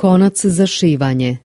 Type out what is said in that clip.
Konac za šivanje.